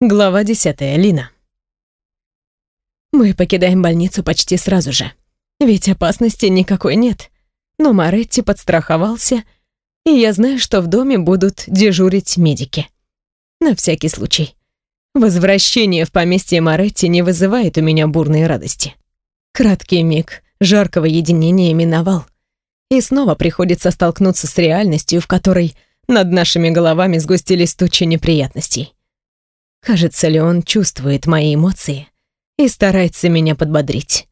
Глава 10. Лина. Мы покидаем больницу почти сразу же. Ведь опасности никакой нет. Но Маретти подстраховался, и я знаю, что в доме будут дежурить медики. На всякий случай. Возвращение в поместье Маретти не вызывает у меня бурной радости. Краткий миг жаркого единения миновал. И снова приходится столкнуться с реальностью, в которой над нашими головами сгустились тучи неприятностей. Кажется ли он чувствует мои эмоции и старается меня подбодрить.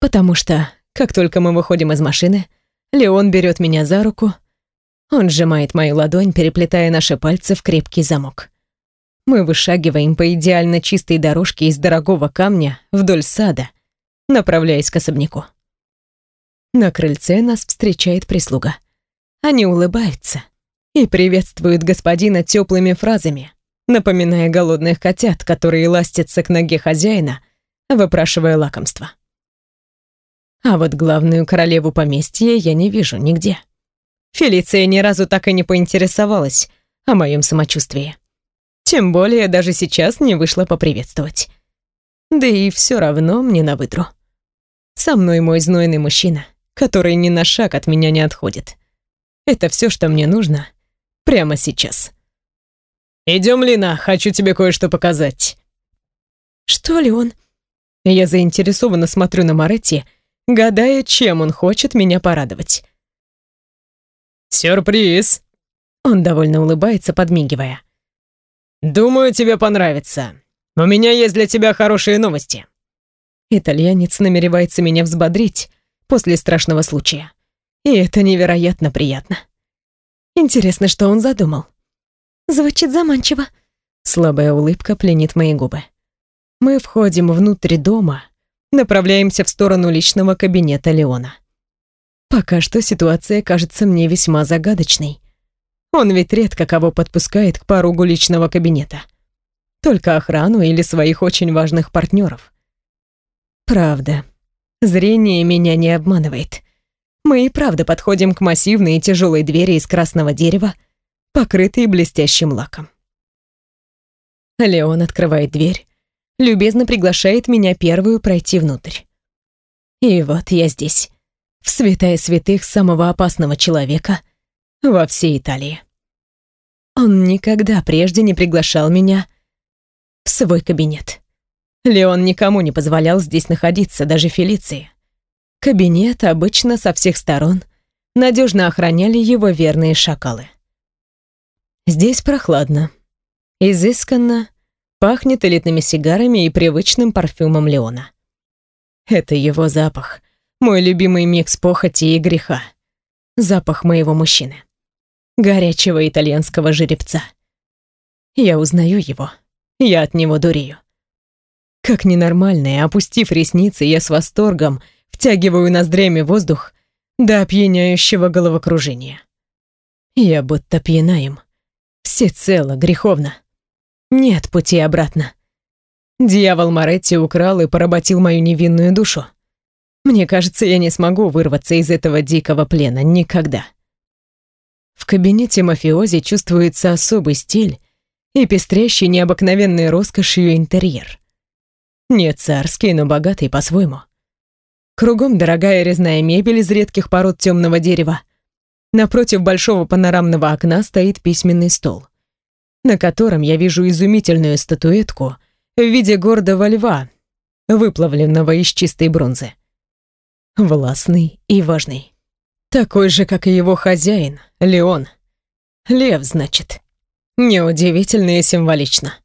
Потому что, как только мы выходим из машины, Леон берет меня за руку, он сжимает мою ладонь, переплетая наши пальцы в крепкий замок. Мы вышагиваем по идеально чистой дорожке из дорогого камня вдоль сада, направляясь к особняку. На крыльце нас встречает прислуга. Они улыбаются и приветствуют господина теплыми фразами, напоминая голодных котят, которые ластятся к ноге хозяина, выпрашивая лакомство. А вот главную королеву поместья я не вижу нигде. Фелиция ни разу так и не поинтересовалась о моем самочувствии. Тем более даже сейчас не вышла поприветствовать. Да и все равно мне на выдру. Со мной мой знойный мужчина, который ни на шаг от меня не отходит. Это все, что мне нужно прямо сейчас. «Идем, Лина, хочу тебе кое-что показать». «Что ли он?» Я заинтересованно смотрю на Моретти, гадая, чем он хочет меня порадовать. «Сюрприз!» Он довольно улыбается, подмигивая. «Думаю, тебе понравится. У меня есть для тебя хорошие новости». Итальянец намеревается меня взбодрить после страшного случая. И это невероятно приятно. Интересно, что он задумал. Звучит заманчиво. Слабая улыбка пленит мои губы. Мы входим внутрь дома, направляемся в сторону личного кабинета Леона. Пока что ситуация кажется мне весьма загадочной. Он ведь редко кого подпускает к порогу личного кабинета. Только охрану или своих очень важных партнеров. Правда, зрение меня не обманывает. Мы и правда подходим к массивной и тяжелой двери из красного дерева, покрытые блестящим лаком. Леон открывает дверь, любезно приглашает меня первую пройти внутрь. И вот я здесь, в святая святых самого опасного человека во всей Италии. Он никогда прежде не приглашал меня в свой кабинет. Леон никому не позволял здесь находиться, даже Фелиции. Кабинет обычно со всех сторон надежно охраняли его верные шакалы. Здесь прохладно, изысканно, пахнет элитными сигарами и привычным парфюмом Леона. Это его запах, мой любимый микс похоти и греха. Запах моего мужчины. Горячего итальянского жеребца. Я узнаю его. Я от него дурею. Как ненормальная, опустив ресницы, я с восторгом втягиваю ноздрями воздух до опьяняющего головокружения. Я будто пьяна им. Всецело, греховно. Нет пути обратно. Дьявол Моретти украл и поработил мою невинную душу. Мне кажется, я не смогу вырваться из этого дикого плена никогда. В кабинете мафиози чувствуется особый стиль и пестрящий необыкновенной роскошью интерьер. Не царский, но богатый по-своему. Кругом дорогая резная мебель из редких пород темного дерева — Напротив большого панорамного окна стоит письменный стол, на котором я вижу изумительную статуэтку в виде гордого льва, выплавленного из чистой бронзы. Властный и важный. Такой же, как и его хозяин, Леон. Лев, значит. Неудивительно и символично.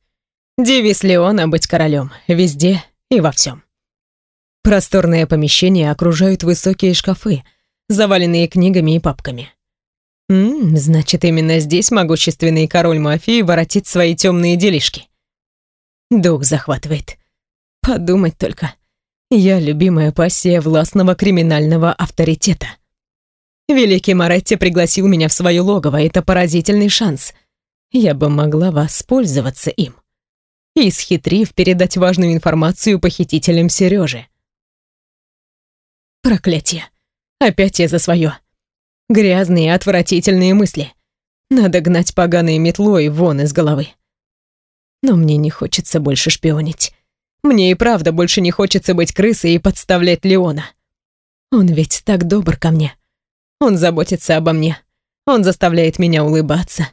Девиз Леона быть королем везде и во всем. Просторное помещение окружают высокие шкафы, заваленные книгами и папками. Ммм, значит, именно здесь могущественный король мафии воротит свои темные делишки. Дух захватывает. Подумать только. Я любимая пассия властного криминального авторитета. Великий Моретти пригласил меня в свое логово. Это поразительный шанс. Я бы могла воспользоваться им. И, схитрив, передать важную информацию похитителям Сережи. Проклятие. Опять я за свое. Грязные, отвратительные мысли. Надо гнать поганые метлой вон из головы. Но мне не хочется больше шпионить. Мне и правда больше не хочется быть крысой и подставлять Леона. Он ведь так добр ко мне. Он заботится обо мне. Он заставляет меня улыбаться.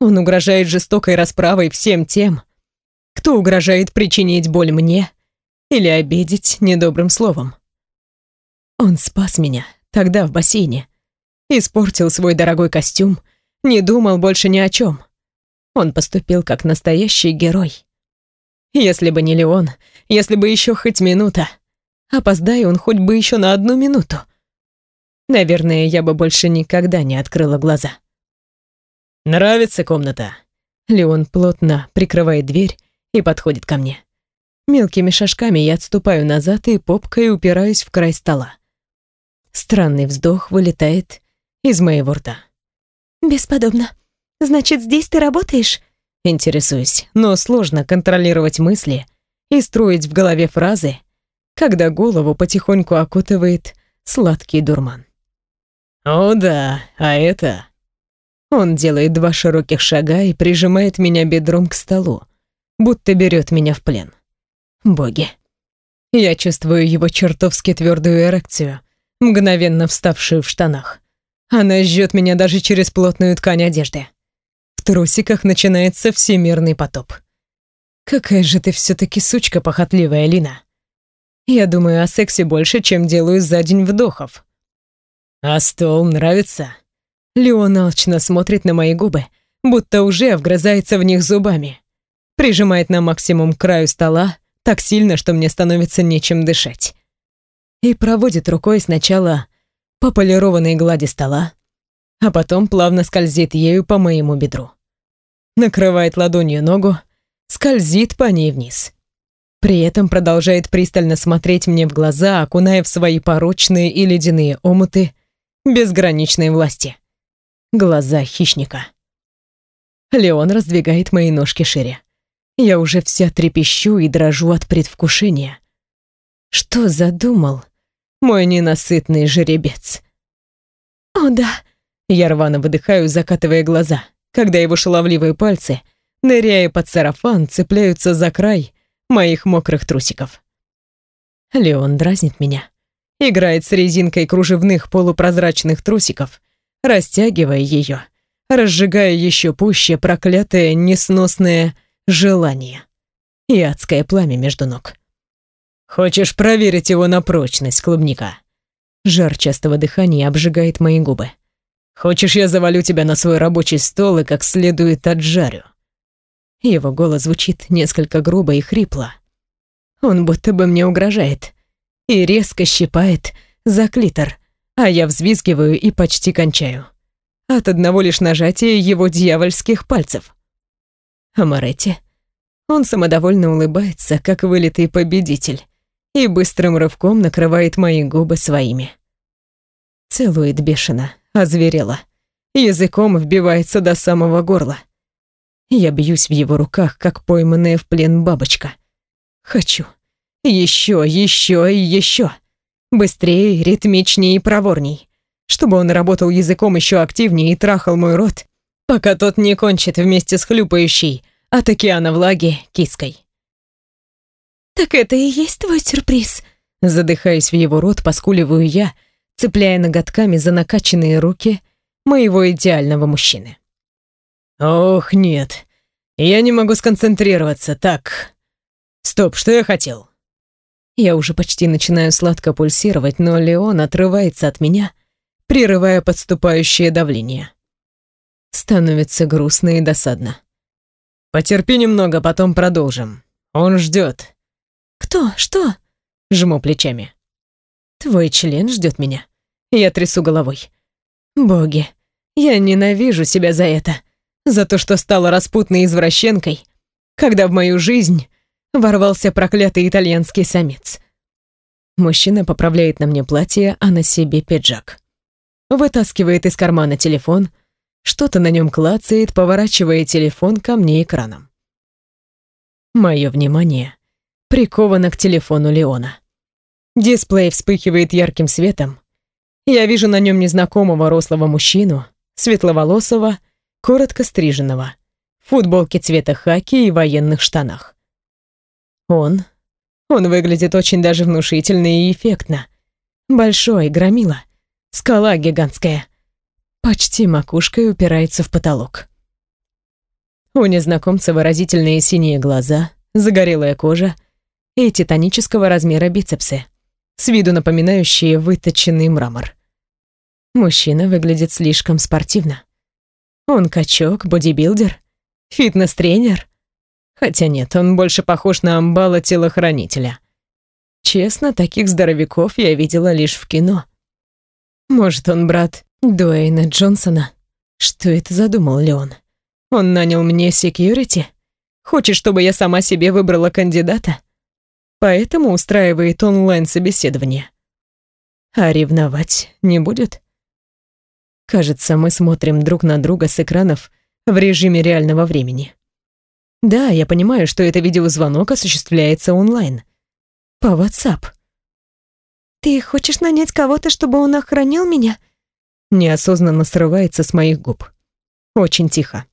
Он угрожает жестокой расправой всем тем, кто угрожает причинить боль мне или обидеть недобрым словом. Он спас меня тогда в бассейне, испортил свой дорогой костюм, не думал больше ни о чем. Он поступил как настоящий герой. Если бы не Леон, если бы еще хоть минута, опоздая он хоть бы еще на одну минуту, наверное, я бы больше никогда не открыла глаза. «Нравится комната?» Леон плотно прикрывает дверь и подходит ко мне. Мелкими шажками я отступаю назад и попкой упираюсь в край стола. Странный вздох вылетает из моего рта. «Бесподобно. Значит, здесь ты работаешь?» Интересуюсь, но сложно контролировать мысли и строить в голове фразы, когда голову потихоньку окутывает сладкий дурман. «О да, а это...» Он делает два широких шага и прижимает меня бедром к столу, будто берет меня в плен. Боги. Я чувствую его чертовски твердую эрекцию, мгновенно вставшую в штанах. Она жжет меня даже через плотную ткань одежды. В трусиках начинается всемирный потоп. Какая же ты все таки сучка похотливая, Лина. Я думаю о сексе больше, чем делаю за день вдохов. А стол нравится? Леон алчно смотрит на мои губы, будто уже вгрызается в них зубами. Прижимает на максимум краю стола, так сильно, что мне становится нечем дышать. И проводит рукой сначала по полированной глади стола, а потом плавно скользит ею по моему бедру. Накрывает ладонью ногу, скользит по ней вниз. При этом продолжает пристально смотреть мне в глаза, окуная в свои порочные и ледяные омуты безграничной власти. Глаза хищника. Леон раздвигает мои ножки шире. Я уже вся трепещу и дрожу от предвкушения. Что задумал мой ненасытный жеребец? «О да!» Я рвано выдыхаю, закатывая глаза, когда его шаловливые пальцы, ныряя под сарафан, цепляются за край моих мокрых трусиков. Леон дразнит меня. Играет с резинкой кружевных полупрозрачных трусиков, растягивая ее, разжигая еще пуще проклятое несносное желание и адское пламя между ног. «Хочешь проверить его на прочность, клубника?» Жар частого дыхания обжигает мои губы. «Хочешь, я завалю тебя на свой рабочий стол и как следует отжарю?» Его голос звучит несколько грубо и хрипло. Он будто бы мне угрожает и резко щипает за клитор, а я взвизгиваю и почти кончаю. От одного лишь нажатия его дьявольских пальцев. А? Он самодовольно улыбается, как вылитый победитель, и быстрым рывком накрывает мои губы своими. Целует бешено, озверела. Языком вбивается до самого горла. Я бьюсь в его руках, как пойманная в плен бабочка. Хочу. Еще, еще и еще. Быстрее, ритмичнее и проворней. Чтобы он работал языком еще активнее и трахал мой рот, пока тот не кончит вместе с хлюпающей от океана влаги киской. «Так это и есть твой сюрприз?» Задыхаясь в его рот, поскуливаю я, цепляя ноготками за накачанные руки моего идеального мужчины. «Ох, нет. Я не могу сконцентрироваться. Так. Стоп, что я хотел?» Я уже почти начинаю сладко пульсировать, но Леон отрывается от меня, прерывая подступающее давление. Становится грустно и досадно. «Потерпи немного, потом продолжим. Он ждет. «Кто? Что?» Жму плечами. «Твой член ждет меня». Я трясу головой. «Боги, я ненавижу себя за это. За то, что стала распутной извращенкой, когда в мою жизнь ворвался проклятый итальянский самец». Мужчина поправляет на мне платье, а на себе пиджак. Вытаскивает из кармана телефон, что-то на нем клацает, поворачивая телефон ко мне экраном. Мое внимание приковано к телефону Леона. Дисплей вспыхивает ярким светом. Я вижу на нем незнакомого рослого мужчину, светловолосого, коротко стриженного, в футболке цвета хаки и военных штанах. Он... Он выглядит очень даже внушительно и эффектно. Большой, громила. Скала гигантская. Почти макушкой упирается в потолок. У незнакомца выразительные синие глаза, загорелая кожа и титанического размера бицепсы, с виду напоминающие выточенный мрамор. Мужчина выглядит слишком спортивно. Он качок, бодибилдер, фитнес-тренер. Хотя нет, он больше похож на амбала-телохранителя. Честно, таких здоровяков я видела лишь в кино. Может, он брат Дуэйна Джонсона? Что это задумал Леон? Он нанял мне секьюрити? Хочет, чтобы я сама себе выбрала кандидата? Поэтому устраивает онлайн-собеседование. А ревновать не будет? Кажется, мы смотрим друг на друга с экранов в режиме реального времени. Да, я понимаю, что это видеозвонок осуществляется онлайн. По WhatsApp. «Ты хочешь нанять кого-то, чтобы он охранил меня?» Неосознанно срывается с моих губ. Очень тихо.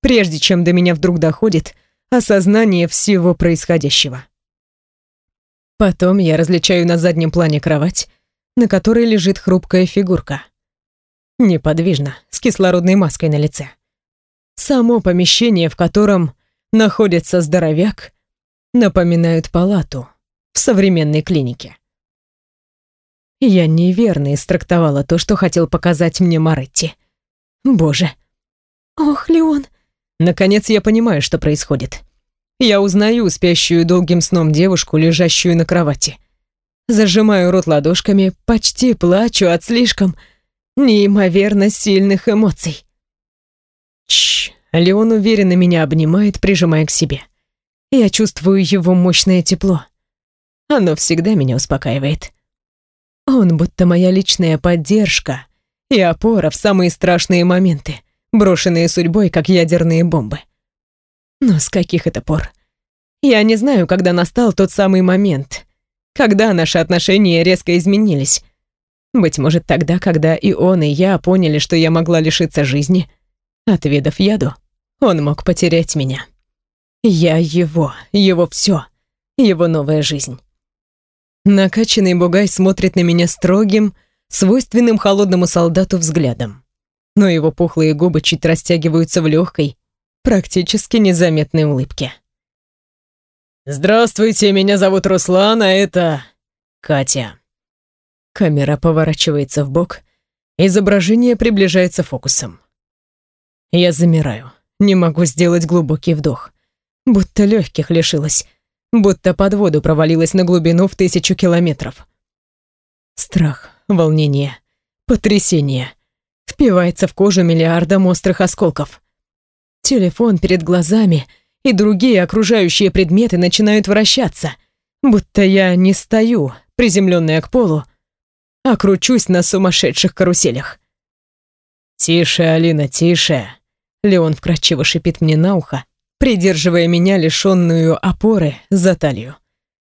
Прежде чем до меня вдруг доходит осознание всего происходящего. Потом я различаю на заднем плане кровать, на которой лежит хрупкая фигурка неподвижно, с кислородной маской на лице. Само помещение, в котором находится здоровяк, напоминает палату в современной клинике. Я неверно истрактовала то, что хотел показать мне Маретти. Боже. Ох, Леон. Наконец я понимаю, что происходит. Я узнаю спящую долгим сном девушку, лежащую на кровати. Зажимаю рот ладошками, почти плачу от слишком неимоверно сильных эмоций. Чш, Леон уверенно меня обнимает, прижимая к себе. Я чувствую его мощное тепло. Оно всегда меня успокаивает. Он будто моя личная поддержка и опора в самые страшные моменты, брошенные судьбой, как ядерные бомбы. Но с каких это пор? Я не знаю, когда настал тот самый момент, когда наши отношения резко изменились, быть может, тогда, когда и он, и я поняли, что я могла лишиться жизни, отведав яду, он мог потерять меня. Я его, его все, его новая жизнь. Накачанный бугай смотрит на меня строгим, свойственным холодному солдату взглядом. Но его пухлые губы чуть растягиваются в легкой, практически незаметной улыбке. «Здравствуйте, меня зовут Руслан, а это Катя». Камера поворачивается в бок, изображение приближается фокусом. Я замираю, не могу сделать глубокий вдох, будто легких лишилась, будто под воду провалилась на глубину в тысячу километров. Страх, волнение, потрясение впивается в кожу миллиардом острых осколков. Телефон перед глазами и другие окружающие предметы начинают вращаться, будто я не стою, приземленная к полу, а кручусь на сумасшедших каруселях. «Тише, Алина, тише!» Леон вкрадчиво шипит мне на ухо, придерживая меня, лишенную опоры, за талию.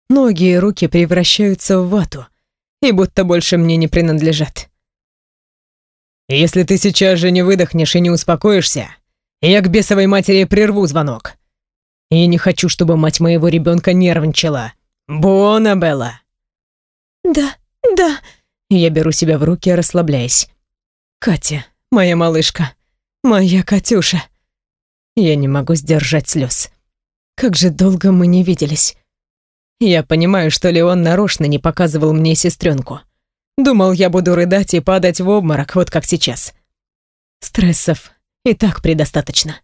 Ноги и руки превращаются в вату, и будто больше мне не принадлежат. «Если ты сейчас же не выдохнешь и не успокоишься, я к бесовой матери прерву звонок. Я не хочу, чтобы мать моего ребенка нервничала. Буона Белла!» «Да, да», я беру себя в руки, расслабляясь. Катя, моя малышка, моя Катюша. Я не могу сдержать слез. Как же долго мы не виделись. Я понимаю, что Леон нарочно не показывал мне сестренку. Думал, я буду рыдать и падать в обморок, вот как сейчас. Стрессов и так предостаточно.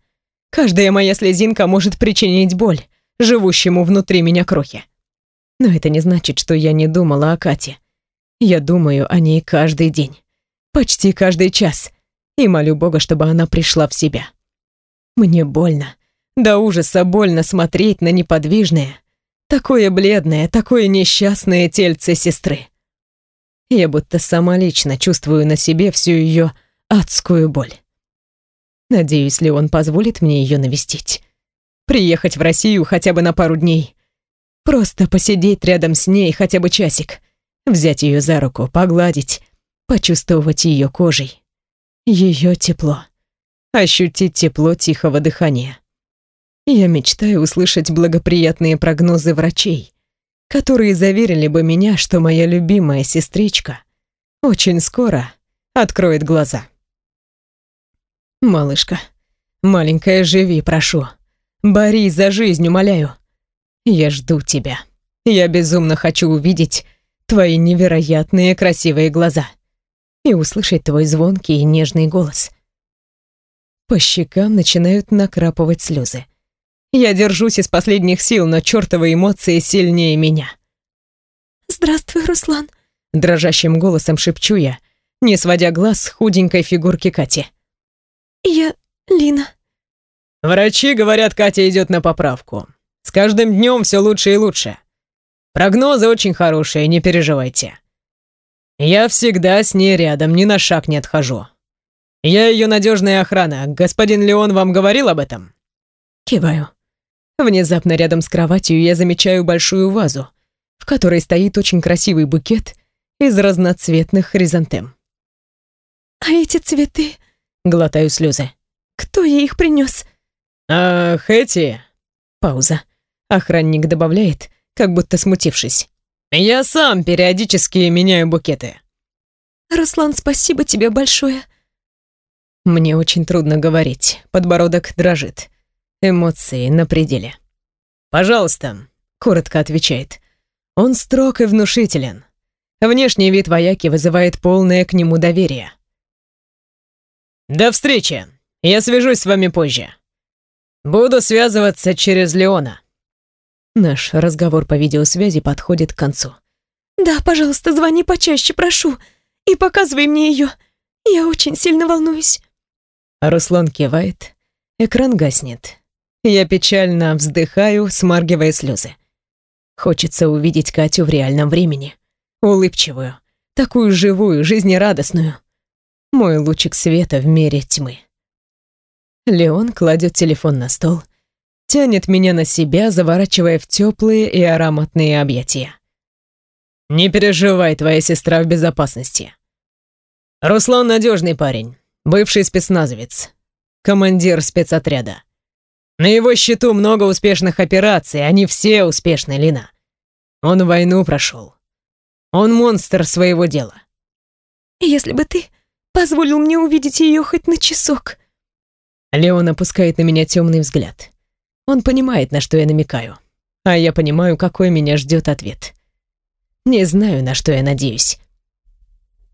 Каждая моя слезинка может причинить боль живущему внутри меня крохи. Но это не значит, что я не думала о Кате. Я думаю о ней каждый день, почти каждый час, и молю Бога, чтобы она пришла в себя. Мне больно, до ужаса больно смотреть на неподвижное, такое бледное, такое несчастное тельце сестры. Я будто сама лично чувствую на себе всю ее адскую боль. Надеюсь, ли он позволит мне ее навестить. Приехать в Россию хотя бы на пару дней. Просто посидеть рядом с ней хотя бы часик — взять ее за руку, погладить, почувствовать ее кожей. Ее тепло. Ощутить тепло тихого дыхания. Я мечтаю услышать благоприятные прогнозы врачей, которые заверили бы меня, что моя любимая сестричка очень скоро откроет глаза. Малышка, маленькая, живи, прошу. Борись за жизнь, умоляю. Я жду тебя. Я безумно хочу увидеть твои невероятные красивые глаза и услышать твой звонкий и нежный голос. По щекам начинают накрапывать слезы. Я держусь из последних сил, но чертовы эмоции сильнее меня. «Здравствуй, Руслан», — дрожащим голосом шепчу я, не сводя глаз с худенькой фигурки Кати. «Я Лина». Врачи говорят, Катя идет на поправку. С каждым днем все лучше и лучше. Прогнозы очень хорошие, не переживайте. Я всегда с ней рядом, ни на шаг не отхожу. Я ее надежная охрана. Господин Леон вам говорил об этом? Киваю. Внезапно рядом с кроватью я замечаю большую вазу, в которой стоит очень красивый букет из разноцветных хризантем. «А эти цветы?» — глотаю слезы. «Кто ей их принес? «Ах, эти...» Пауза. Охранник добавляет, как будто смутившись. Я сам периодически меняю букеты. Руслан, спасибо тебе большое. Мне очень трудно говорить. Подбородок дрожит. Эмоции на пределе. Пожалуйста, коротко отвечает. Он строг и внушителен. Внешний вид вояки вызывает полное к нему доверие. До встречи. Я свяжусь с вами позже. Буду связываться через Леона. Наш разговор по видеосвязи подходит к концу. «Да, пожалуйста, звони почаще, прошу. И показывай мне ее. Я очень сильно волнуюсь». Руслан кивает. Экран гаснет. Я печально вздыхаю, смаргивая слезы. Хочется увидеть Катю в реальном времени. Улыбчивую, такую живую, жизнерадостную. Мой лучик света в мире тьмы. Леон кладет телефон на стол тянет меня на себя, заворачивая в теплые и ароматные объятия. «Не переживай, твоя сестра в безопасности. Руслан надежный парень, бывший спецназовец, командир спецотряда. На его счету много успешных операций, они все успешны, Лина. Он войну прошел. Он монстр своего дела. Если бы ты позволил мне увидеть ее хоть на часок. Леон опускает на меня темный взгляд. Он понимает, на что я намекаю. А я понимаю, какой меня ждет ответ. Не знаю, на что я надеюсь.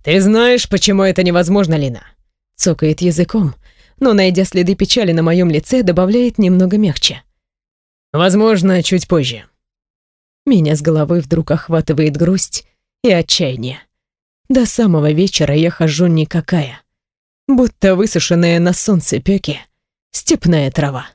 «Ты знаешь, почему это невозможно, Лина?» Цокает языком, но, найдя следы печали на моем лице, добавляет немного мягче. «Возможно, чуть позже». Меня с головой вдруг охватывает грусть и отчаяние. До самого вечера я хожу никакая, будто высушенная на солнце пеки степная трава.